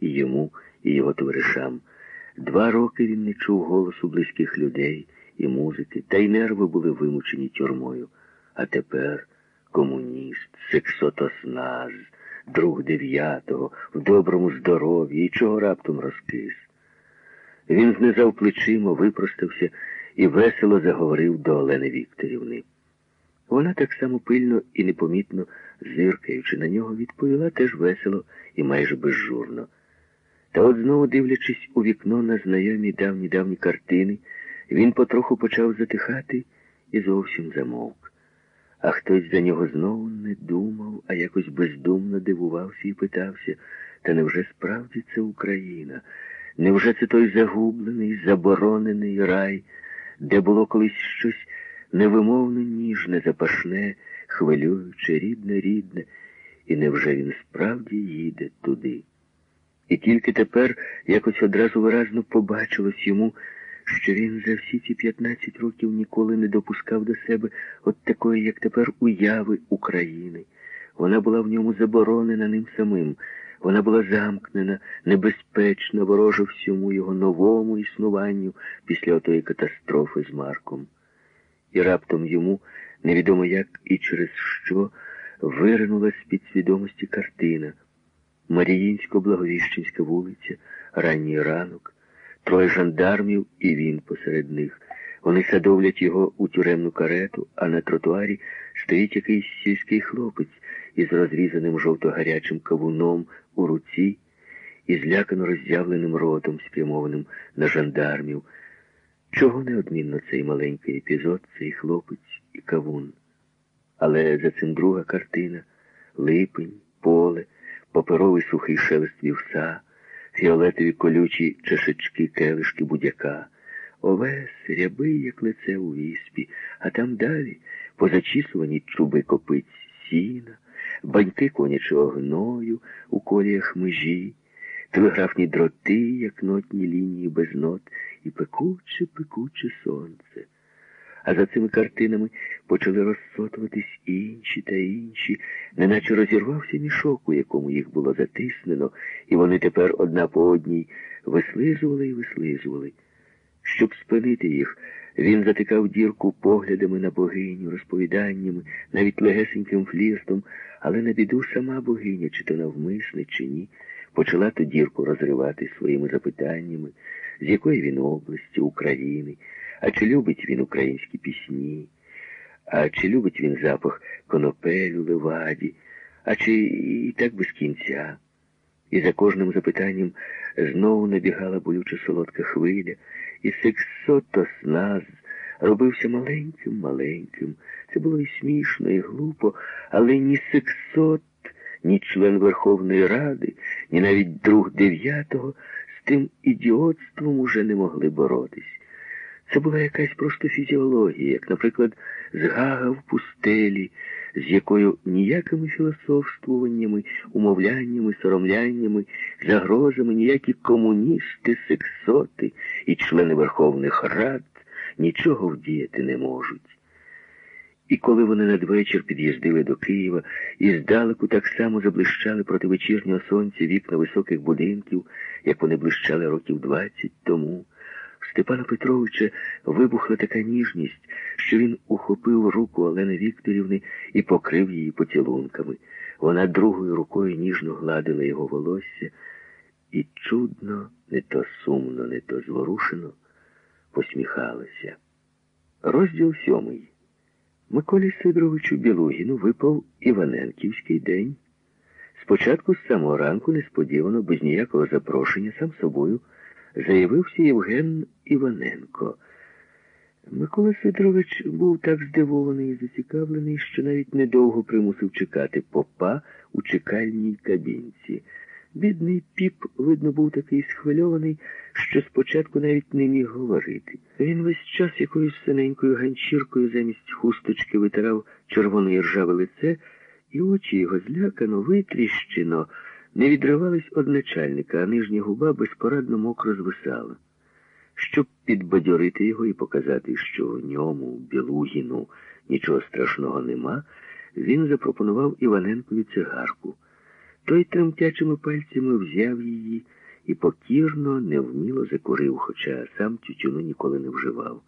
і йому, і його товаришам. Два роки він не чув голосу близьких людей і музики, та й нерви були вимучені тюрмою. А тепер комуніст, сексотосназ, друг дев'ятого, в доброму здоров'ї і чого раптом розкис. Він знизав плечима, випростався і весело заговорив до Олени Вікторівни. Вона так само пильно і непомітно, зиркаючи на нього, відповіла теж весело і майже безжурно. Та от знову, дивлячись у вікно на знайомі давні давні картини, він потроху почав затихати і зовсім замовк. А хтось за нього знову не думав, а якось бездумно дивувався і питався, та невже справді це Україна? Невже це той загублений, заборонений рай, де було колись щось невимовно ніжне, запашне, хвилююче, рідне, рідне, і невже він справді їде туди? І тільки тепер якось одразу виразно побачилось йому, що він за всі ці 15 років ніколи не допускав до себе от такої, як тепер, уяви України. Вона була в ньому заборонена ним самим. Вона була замкнена, небезпечна, ворожа всьому його новому існуванню після отої катастрофи з Марком. І раптом йому, невідомо як і через що, виринула з під свідомості картина. Маріїнсько-Благовіщенська вулиця, ранній ранок, троє жандармів і він посеред них. Вони садовлять його у тюремну карету, а на тротуарі стоїть якийсь сільський хлопець із розрізаним жовто-гарячим кавуном у руці і злякано роззявленим ротом, спрямованим на жандармів. Чого неодмінно цей маленький епізод, цей хлопець і кавун. Але за цим друга картина липень, поле, паперовий сухий шелест вівса, фіолетові колючі чашечки келишки будяка, овес, рябий, як лице у віспі, а там далі позачісувані чуби копиць сіна, баньки конячого гною у коліях межі, телеграфні дроти, як нотні лінії без нот, і пекуче, пекуче сонце. А за цими картинами почали розсотуватись інші та інші, неначе розірвався мішок, у якому їх було затиснено, і вони тепер одна по одній вислизували і вислизували. Щоб спинити їх, він затикав дірку поглядами на богиню, розповіданнями, навіть легесеньким фліртом, але на біду сама богиня, чи то навмисне, чи ні, почала ту дірку розривати своїми запитаннями, з якої він області, України, а чи любить він українські пісні, а чи любить він запах конопелю, леваді, а чи і так без кінця. І за кожним запитанням знову набігала болюча солодка хвиля, і сексотос нас робився маленьким-маленьким. Це було і смішно, і глупо, але ні сексот, ні член Верховної Ради, ні навіть друг дев'ятого з тим ідіотством уже не могли боротись. Це була якась просто фізіологія, як, наприклад, згага в пустелі, з якою ніякими філософствуваннями, умовляннями, соромляннями, загрозами ніякі комуністи, сексоти і члени Верховних Рад нічого вдіяти не можуть. І коли вони надвечір під'їздили до Києва і здалеку так само заблищали проти вечірнього сонця вікна високих будинків, як вони блищали років двадцять тому, Степана Петровича вибухла така ніжність, що він ухопив руку Олени Вікторівни і покрив її поцілунками. Вона другою рукою ніжно гладила його волосся і чудно, не то сумно, не то зворушено посміхалася. Розділ сьомий. Миколі Сидоровичу Білугіну випав Іваненківський день. Спочатку з самого ранку несподівано, без ніякого запрошення, сам собою, заявився Євген Іваненко. Микола Сидорович був так здивований і зацікавлений, що навіть недовго примусив чекати попа у чекальній кабінці. Бідний піп, видно, був такий схвильований, що спочатку навіть не міг говорити. Він весь час якоюсь синенькою ганчіркою замість хусточки витирав червоне ржаве лице, і очі його злякано, витріщено, не відривались од начальника, а нижня губа безпорадно мокро звисала. Щоб підбадьорити його і показати, що в ньому, Білугіну, нічого страшного нема, він запропонував Іваненкові цигарку. Той тремтячими пальцями взяв її і покірно, невміло закурив, хоча сам тютюну ніколи не вживав.